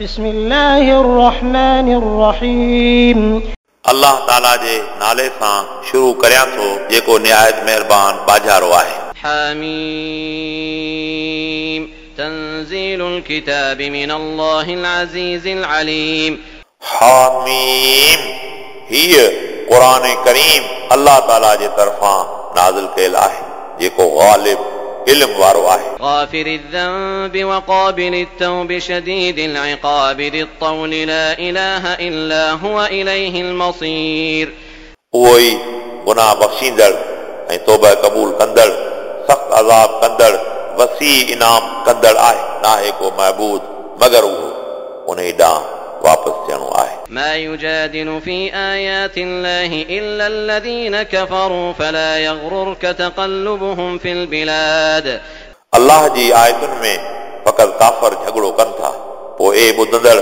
بسم الله الرحمن الرحيم. الله تعالى جي نالي سان شروع کریا تو جيڪو نهايت مهربان باجارو آهي حاميم تنزيل الكتاب من الله العزيز العليم حاميم هي قرآن كريم الله تعالى جي طرفان نازل ڪيل آهي جيڪو غالب इल्म वारो आहे غافر الذنب وقابل التوب شديد العقاب ذي الطول لا إله إلا هو إليه المصير उहो ई गुनाह बख़्शींदड़ ऐं तौबा क़बूल कंदड़ सख़्त अज़ाब कंदड़ वसी इनाम कंदड़ आहे नाहे को महबूद मगर उहो उन ॾांहुं वापसि थियणो आहे ما يجادل في آيات الله إلا الذين كفروا فلا يغررك تقلبهم في البلاد अलाह जी आयतुनि में फ़क़ति काफ़र झगड़ो कनि था पोइ ए ॿुधंदड़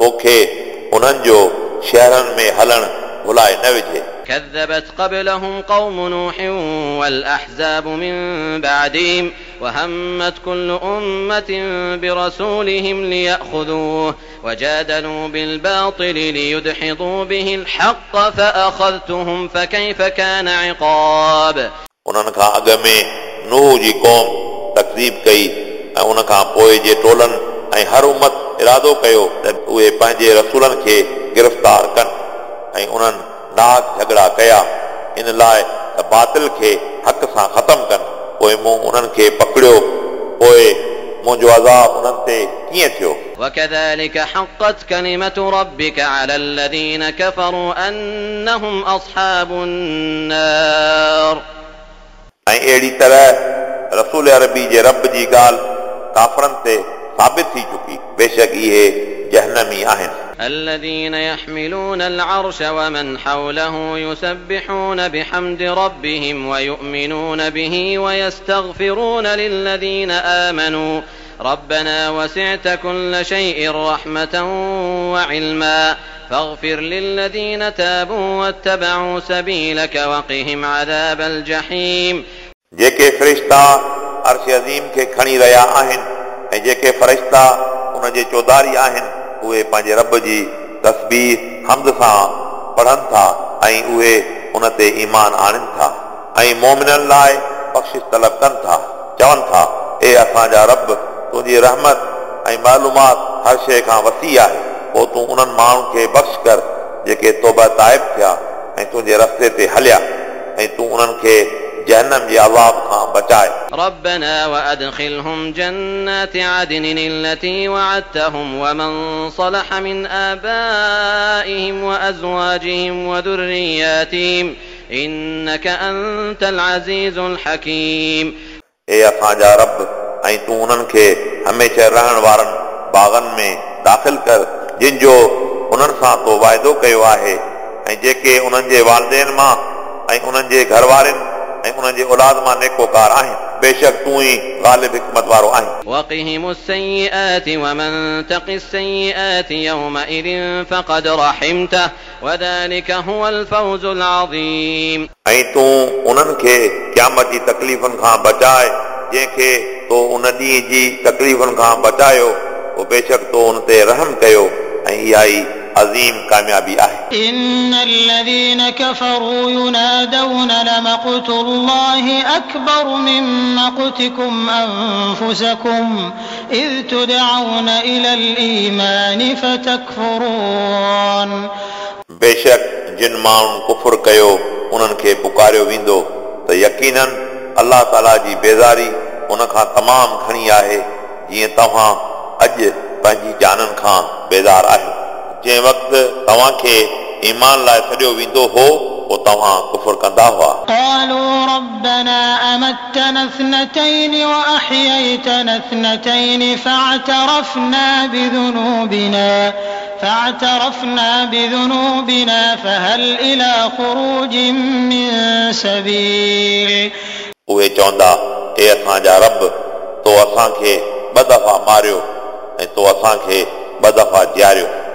तोखे उन्हनि जो शहरनि में हलणु भुलाए न विझे كذبت قبلهم قوم نوح والأحزاب من بعدهم وهمت كل أمة برسولهم ليأخذوه وجادلوا بالباطل ليدحضوا به الحق فأخذتهم فكيف كان عقاب उन्हनि खां अॻ में नूह जी क़ौम तकज़ीब कई ऐं उन खां पोइ जे टोलनि ऐं हर उमत इरादो कयो त उहे पंहिंजे रसूलनि खे गिरफ़्तार कनि ऐं उन्हनि नाक झगड़ा कया इन लाइ त बातिल खे हक़ सां ख़तमु कनि पोइ मूं उन्हनि खे पकड़ियो पोइ मुंहिंजो अज़ाब उन्हनि ते कीअं थियो وكذلك حقت كلمة ربك على الذين كفروا أنهم أصحاب النار ऐं अहिड़ी तरह रसूल अरबी जे रब जी ॻाल्हि काफ़रनि ते साबित थी चुकी बेशक इहे जहनमी आहिनि الذين يحملون العرش ومن حوله يسبحون بحمد ربهم ويؤمنون به ويستغفرون للذين آمنوا ربنا وسعت كل شيء رحمة وعلما فاغفر للذين تابوا واتبعوا سبيلك وقهم عذاب الجحيم जेके फ़रिश्ता अर्श अज़ीम खे खणी रहिया आहिनि ऐं जेके फ़रिश्ता उन जे चौधारी आहिनि उहे पंहिंजे रब जी तस्बीर हमद सां पढ़नि था ऐं उहे उन ते ईमान आणनि था ऐं मोमिननि लाइ बख़्शिश तलब कनि था चवनि था ए असांजा रब तुंहिंजी रहमत ऐं मालूमात हर शइ खां वसी आहे पोइ तूं उन्हनि माण्हुनि खे बख़्श कर जेके तौबा ताइब थिया ऐं तुंहिंजे रस्ते ते हलिया ऐं तूं उन्हनि खे जहनम जे अज़ाब खां बचाए ربنا وأدخلهم جنات عدن التي وعدتهم ومن صلح من آبائهم وأزواجهم وذرياتهم إنك أنت العزيز الحكيم ए असांजा रब ऐं तूं उन्हनि खे हमेशह रहण वारनि बाग़नि में दाख़िल कर जिन जो उन्हनि सां तो वाइदो कयो आहे ऐं जेके उन्हनि जे वालदेन मां ऐं उन्हनि जे घर वारनि ऐं उन्हनि जे औलाद मां नेकोकार आहिनि बेशक तूं ई ग़ालिब हिकमत वारो आहीं وقهم السيئات ومن تق السيئات يومئذ فقد رحمته وذلك هو الفوز العظيم ऐं तूं उन्हनि खे क़यामत जी तकलीफ़ुनि खां बचाए जंहिंखे तो उन ॾींहं जी तकलीफ़ुनि खां बचायो पोइ बेशक तो उन ते रहम कयो ऐं इहा ई अज़ीम कामयाबी आहे إن الذين كفروا ينادون لمقت الله أكبر من مقتكم أنفسكم إذ تدعون إلى الإيمان فتكفرون बेशक जिन माण्हुनि कुफुर कयो उन्हनि खे पुकारियो वेंदो त यकीनन अलाह ताला जी बेज़ारी उन खां तमामु घणी आहे जीअं तव्हां अॼु पंहिंजी जाननि खां बेज़ार आहियो जंहिं वक़्तु तव्हांखे ईमान लाइ सॼो वेंदो हो पोइ तव्हां कुफुर कंदा हुआ قالوا ربنا أمتنا اثنتين وأحييتنا اثنتين فاعترفنا بذنوبنا فاعترفنا بذنوبنا فهل إلى خروج من سبيل उहे चवंदा ए असांजा रब तो असांखे ॿ दफ़ा मारियो ऐं तो असांखे ॿ दफ़ा जियारियो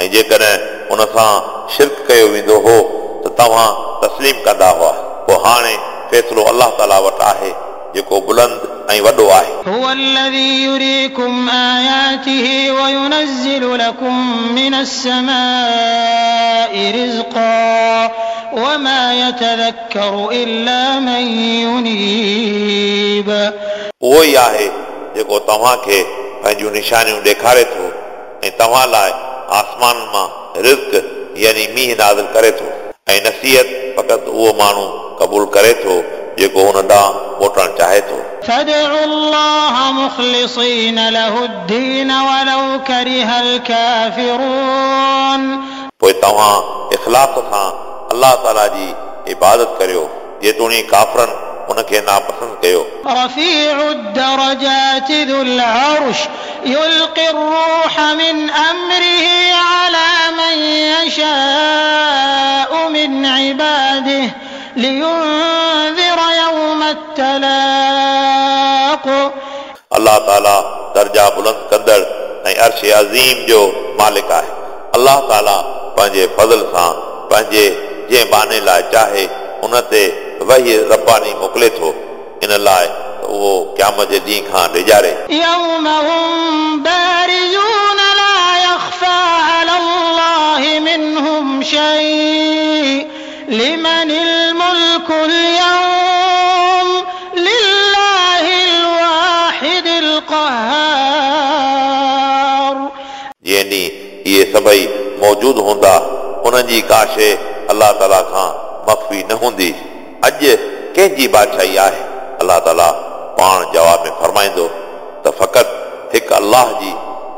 ऐं जेकॾहिं उन सां शिरक कयो वेंदो हो त तव्हां तस्लीम कंदा हुआ पोइ हाणे फ़ैसिलो अलाह ताला वटि आहे जेको बुलंद ऐं वॾो आहे هو الذي يريكم آياته وينزل لكم من السماء رزقا وما يتذكر إلا من ينيب उहो ई आहे जेको तव्हांखे पंहिंजूं निशानियूं ॾेखारे थो ऐं तव्हां लाइ आसमान मां रिज़्क यानी मींहुं नाज़िल करे थो ऐं नसीहत फ़क़ति उहो माण्हू क़बूल करे थो जेको हुन ॾांहुं मोटणु चाहे थो فادعوا الله مخلصين له الدين ولو كره الكافرون पोइ तव्हां इख़लास सां अलाह ताला जी इबादत करियो जेतोणी काफ़रनि उनखे नापसंद कयो رفيع الدرجات ذو العرش يلقي الروح من أمره على من يشاء من عباده لينذر يوم التلاق अलाह ताला दर्जा बुलंद कंदड़ ऐं अर्श अज़ीम जो मालिक आहे अलाह ताला पंहिंजे फज़ल सां पंहिंजे जंहिं बाने लाइ चाहे उन ते वही रब्बानी मोकिले थो इन लाइ وہ قیامت دی کھان دے جارے یوم هم باریون لا یخفا علی اللہ منہم شیء لمن الملک اليوم للہ الواحد القہار۔ یعنی یہ سبھی موجود ہوندا انہن جی کا اللہ تعالی کھاں مخفی نہ ہوندی۔ اج کہیں جی بادشاہی آئے اللہ تعالیٰ पाण जवाब में फरमाईंदो त फ़क़ति हिकु अलाह जी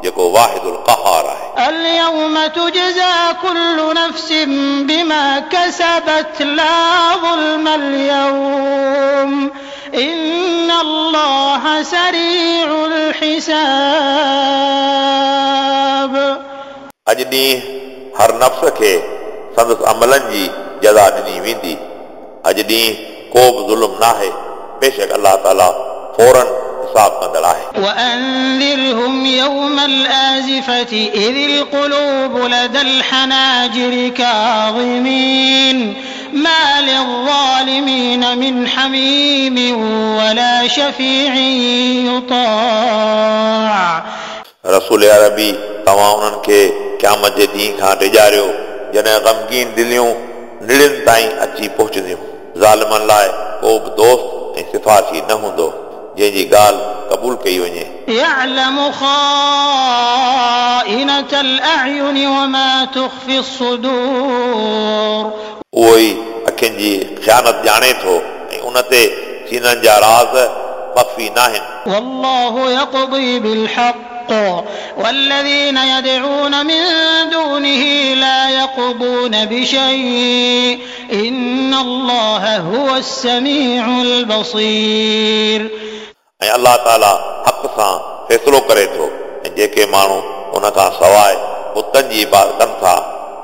जेको वाहिदुल कहार आहे اليوم تجزى كل نفس بما كسبت لا ظلم اليوم إن الله سريع الحساب अॼु ॾींहुं हर नफ़्स खे संदसि अमलनि जी जज़ा ॾिनी वेंदी अॼु ॾींहुं को बि ज़ुल्म न आहे बेशक अलाह ताला फौरन हिसाब कंदड़ आहे وأنذرهم يوم الآزفة إذ القلوب لدى الحناجر كاظمين ما للظالمين من حميم ولا شفيع يطاع रसूल अरबी तव्हां उन्हनि खे क़यामत जे ॾींहं खां ॾिॼारियो जॾहिं ग़मगीन दिलियूं निड़ियुनि ताईं अची पहुचंदियूं ज़ालिमनि लाइ को बि दोस्त ऐं सिफ़ारशी न हूंदो जंहिंजी ॻाल्हि क़बूल कई वञे يعلم خائنة الأعين وما تخفي الصدور उहो ई अखियुनि जी ख़यानत ॼाणे थो ऐं उन ते सीननि जा राज़ मख़फ़ी न आहिनि والله يقضي بالحق والذين يدعون من دونه لا يقضون بشيء إن الله هو السميع البصير ऐं अलाह ताला हक़ सां फ़ैसिलो करे थो ऐं जेके माण्हू उन खां सवाइ बुतनि जी इबादत कनि था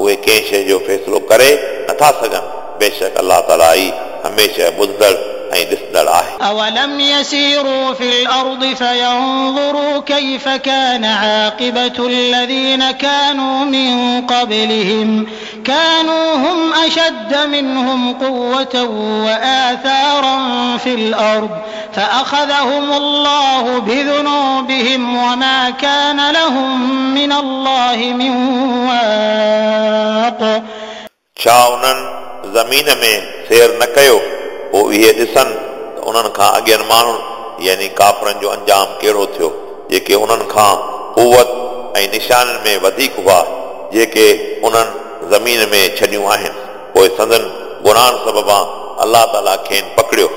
उहे कंहिं शइ जो फ़ैसिलो करे नथा सघनि बेशक अलाह ताला ई हमेशह ॿुधंदड़ ऐं ॾिसंदड़ आहे أولم يسيروا في الأرض فينظروا كيف كان عاقبة الذين كانوا من قبلهم كانوا هم أشد منهم قوة وآثارا في الأرض فأخذهم الله بذنوبهم وما كان لهم من الله من واق छा उन्हनि ज़मीन में सैर न कयो पोइ इहे ॾिसनि त उन्हनि खां अॻियनि माण्हुनि यानी काफ़रनि जो अंजाम कहिड़ो थियो जेके उन्हनि खां कुवत ऐं निशाननि में वधीक हुआ जेके उन्हनि ज़मीन में छॾियूं आहिनि पोइ संदन गुनाहनि सबबा अलाह ताला खेनि पकड़ियो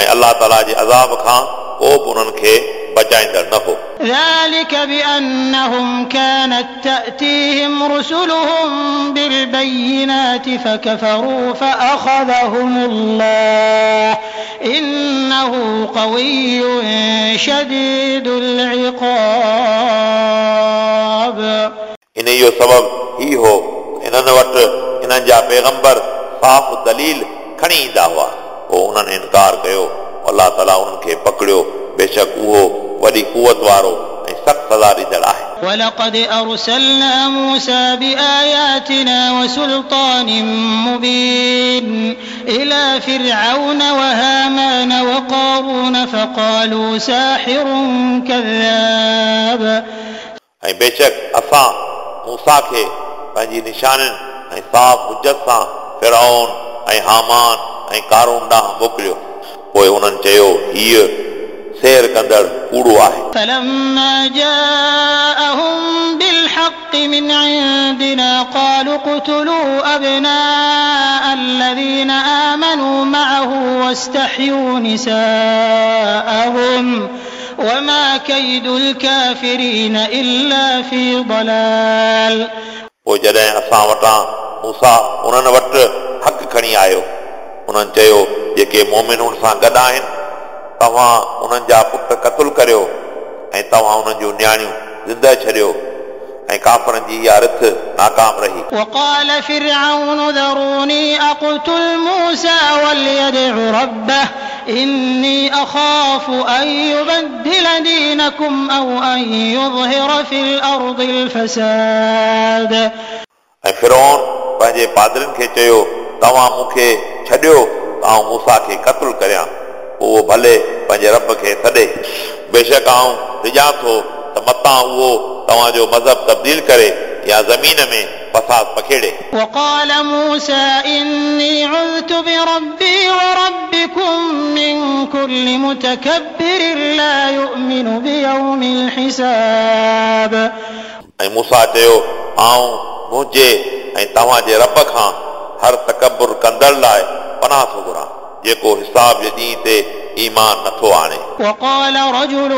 ऐं अलाह ताला जे अज़ाब खां को बि उन्हनि खे बचाईंदड़ न हो ذلك بأنهم كانت تأتيهم رسلهم بالبينات فكفروا فأخذهم الله إنه قوي شديد العقاب इन जो सबबु ही हो इन्हनि वटि इन्हनि जा पैगंबर साफ़ दलील खणी ईंदा हुआ पोइ उन्हनि इनकार कयो अलाह ताला उन्हनि खे पकड़ियो बेशक उहो वॾी कुवत वारो ऐं सख़्तु सज़ा ॾींदड़ आहे ولقد أرسلنا موسى بآياتنا وسلطان مبين إلى فرعون وهامان وقارون فقالوا ساحر كذاب ऐं बेशक असां मूसा खे पंहिंजी निशाननि ऐं साफ़ हुजत सां फिरौन ऐं हामान ऐं कारून ॾांहुं मोकिलियो पोइ उन्हनि चयो हीअ سير كندر كورو آهي فلما جاءهم بالحق من عندنا قالوا اقتلوا أبناء الذين آمنوا معه واستحيوا نساءهم وما كيد الكافرين إلا في ضلال۔ أو جڏهن موسى ونن موسا حق کڻي آيو انهن چيو جيڪي مؤمنن سان گڏ آهن तव्हां उन्हनि जा पुट क़तलु करियो ऐं तव्हां उन्हनि जूं नियाणियूं ज़िंदह छॾियो ऐं काफ़रनि जी इहा रिथ नाकाम रही وقال فرعون ذروني أقتل موسى وليدع ربه إني أخاف أن يبدل دينكم أو أن يظهر في الأرض الفساد ऐं फिरोन पंहिंजे पादरनि खे चयो तव्हां मूंखे छॾियो आउं मूसा खे क़तलु करियां पोइ उहो भले पंहिंजे रब खे सॾे बेशक आउं रिझां थो त मतां उहो तव्हांजो मज़हब तब्दील करे या ज़मीन में फसाद पखेड़े وقال موسى إني عذت بربي وربكم من كل متكبر لا يؤمن بيوم الحساب ऐं मूसा चयो आउं मुंहिंजे ऐं तव्हांजे रब खां हर तकबुर कंदड़ लाइ पनाह थो घुरां जेको हिसाब जे ॾींहं ते ईमान नथो आणे وقال رجل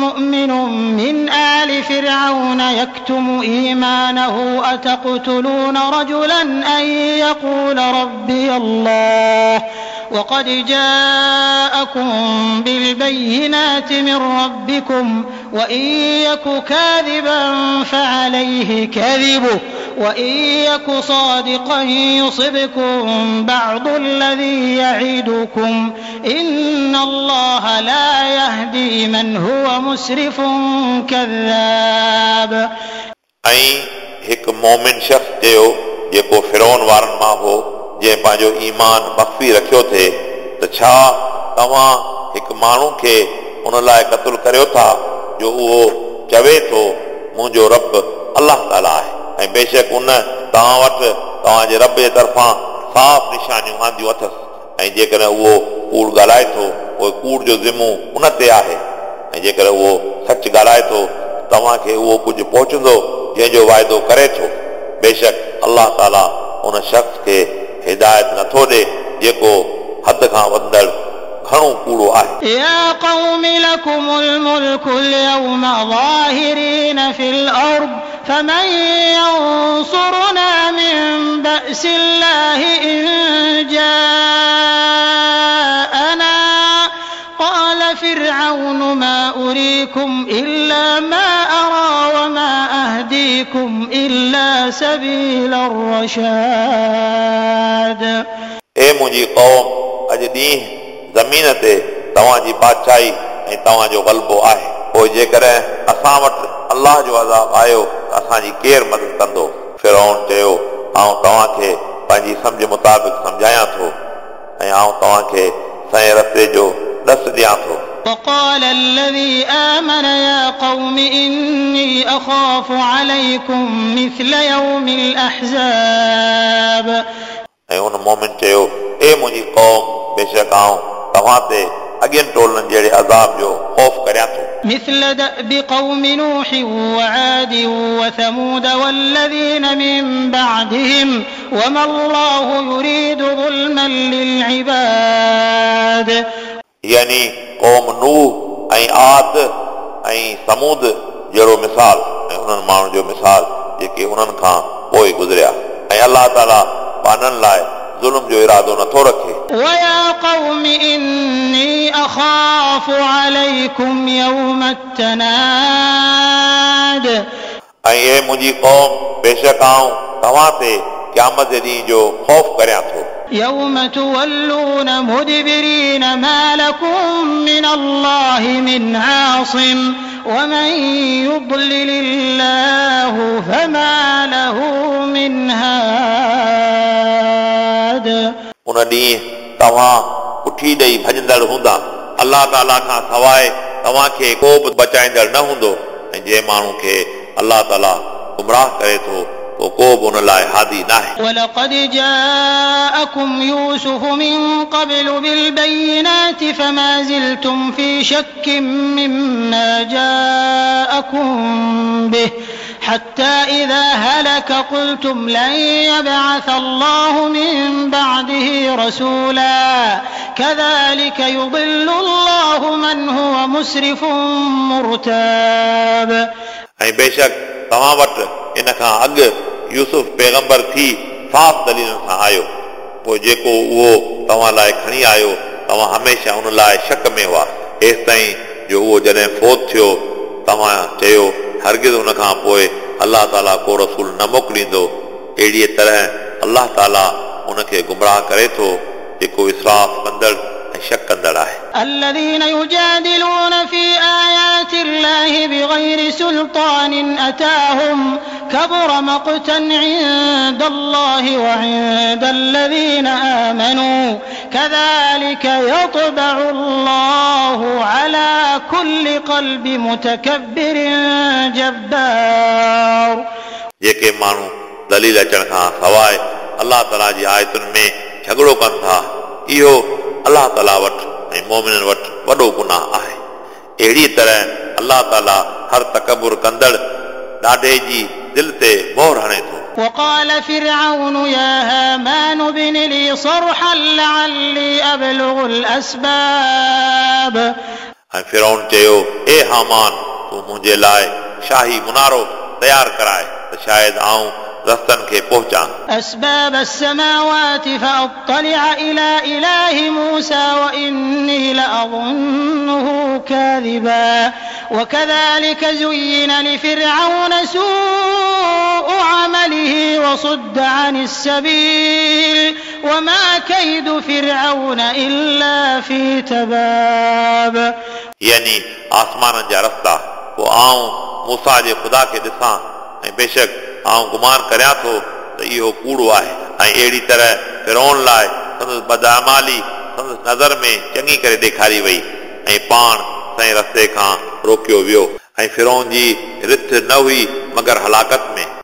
مؤمن من آل فرعون يكتم إيمانه أتقتلون رجلا أن يقول ربي الله وقد جاءكم بالبينات من ربكم وإن يك كاذبا فعليه كذبه وإن يك صادقا يصبكم بعض الذي يعدكم إن الله لا يهدي من هو مسرف كذاب ऐं हिकु मोमिन शख़्स चयो जेको फिरोन वारनि मां हो जंहिं पंहिंजो ईमान मख़फ़ी रखियो थिए त छा तव्हां हिकु माण्हू खे उन लाइ क़तलु करियो था जो उहो चवे थो मुंहिंजो रब अलाह ताला आहे ۽ بيشڪ ان توهان وٽ توهان جي رب جي طرفان صاف نشانيون آنديون اٿس. ۽ جيڪڏهن اهو ڪوڙ ڳالهائي ٿو پوءِ ڪوڙ جو ذمو ان تي آهي. ۽ جيڪر اهو سچ ڳالهائي ٿو توهان کي اهو ڪجهه پهچندو جنهن جو واعدو ڪري ٿو. بيشڪ الله تالا ان شخص کي هدايت نٿو ڏي جيڪو حد کان وڌندڙ घणो कूड़ो आहे يا قوم لكم الملك اليوم ظاهرين في الأرض فمن ينصرنا من بأس الله إن جاءنا قال فرعون ما أريكم إلا ما أرى وما أهديكم إلا سبيل الرشاد ए मुंहिंजी क़ौम अॼु ॾींहुं ज़मीन ते तव्हांजी बादशाही ऐं तव्हांजो ग़लबो आहे पोइ जेकॾहिं असां वटि अलाह जो अज़ाब आयो त असांजी केरु मदद कंदो फिरोन चयो आउं तव्हांखे पंहिंजी सम्झ मुताबिक़ सम्झायां थो ऐं आउं तव्हांखे सही रस्ते जो ॾस ॾियां थो وقال الذي آمن يا قوم إني أخاف عليكم مثل يوم الأحزاب ऐं उन मोमिन चयो ए मुंहिंजी क़ौम बेशक आउं तव्हां ते अॻियनि टोलनि जहिड़े अज़ाब जो ख़ौफ़ करियां थो مثل دأب قوم نوح وعاد وثمود والذين من بعدهم وما الله يريد ظلما للعباد यानी क़ौम नूह ऐं आद ऐं समूद जहिड़ो मिसाल ऐं उन्हनि माण्हुनि जो मिसाल जेके उन्हनि खां पोइ गुज़रिया ऐं अलाह ताला पाननि लाइ ज़ुल्म जो इरादो नथो रखे ويا قوم إني أخاف عليكم يوم التناد ऐं ए मुंहिंजी क़ौम बेशक आऊं तव्हां ते क़यामत जे ॾींहं जो ख़ौफ़ करियां थो يوم تولون مدبرين ما لكم من الله من عاصم ومن يضلل الله فما له من هاد उन ॾींहुं توهان اٺي ڏيئي ڀڄندڙ هوندا. الله تالا کان سواءِ توهان کي ڪو به بچائيندڙ نه هوندو. ۽ جنهن ماڻهو کي الله تالا گمراهه ڪري ٿو کو لا لائے ناه وَلَقَدْ جَاءَكُمْ يُوسُفُ مِن قَبْلُ بِالْبَيِّنَاتِ فَمَا زِلْتُمْ فِي شَكٍّ مِّمَّا جَاءَكُمْ بِهِ. حتى إذا هلك قلتم لن يبعث الله من بعده رسولا. كذلك يضل الله من هو مسرف مرتاب. أي بشك توهان وٽ ان کان اڳ يوسف پيگمبر ٿي صاف دليلن سان آيو. پوءِ جيڪو اهو توهان لاءِ کڻي آيو توهان هميشه ان لاءِ شڪ ۾ هئا. هيس تائين جو اهو جڏهن فوت ٿيو توهان چيو هرگز ان کان پوءِ الله تالا ڪو رسول نه موڪليندو. اهڙيءَ طرح الله تالا ان کي گمراهه ڪري ٿو جيڪو اسراف ڪندڙ ऐं शक कंदड़ आहे الذين يجادلون في آيات الله بغير سلطان أتاهم كبر مقتا عند الله وعند الذين آمنوا كذلك يطبع الله على كل قلب متكبر جبار जेके माण्हू दलील अचण खां सवाइ अलाह ताला जी आयतुनि में झगड़ो कनि था इहो अलाह ताला वटि ऐं मोमिननि वटि वॾो गुनाह आहे अहिड़ी तरह अलाह ताला हर तकबुर कंदड़ ॾाढे जी दिलि ते मोहर हणे थो وقال فرعون يا هامان ابن لي صرحا لعلي أبلغ الأسباب ऐं फिरोन चयो ए हामान तूं मुंहिंजे लाइ शाही मुनारो तयारु कराए त शायदि आऊं रस्तनि खे पहुचां أسباب السماوات فأطلع إلى إله موسى وإني لأظنه كاذبا وكذلك زين لفرعون سوء عمله وصد عن السبيل وما كيد فرعون إلا في تباب यानी आसमाननि जा रस्ता पोइ आऊं मूसा जे ख़ुदा खे ॾिसां ऐं बेशक आऊं गुमान करियां थो त इहो कूड़ो आहे ऐं अहिड़ी तरह फिरोन लाइ संदसि बदामाली संदसि नज़र में चङी करे ॾेखारी वई ऐं पाण संए रस्ते खां रोकियो वियो ऐं फिरोन जी रिथ न हुई मगर हलाकत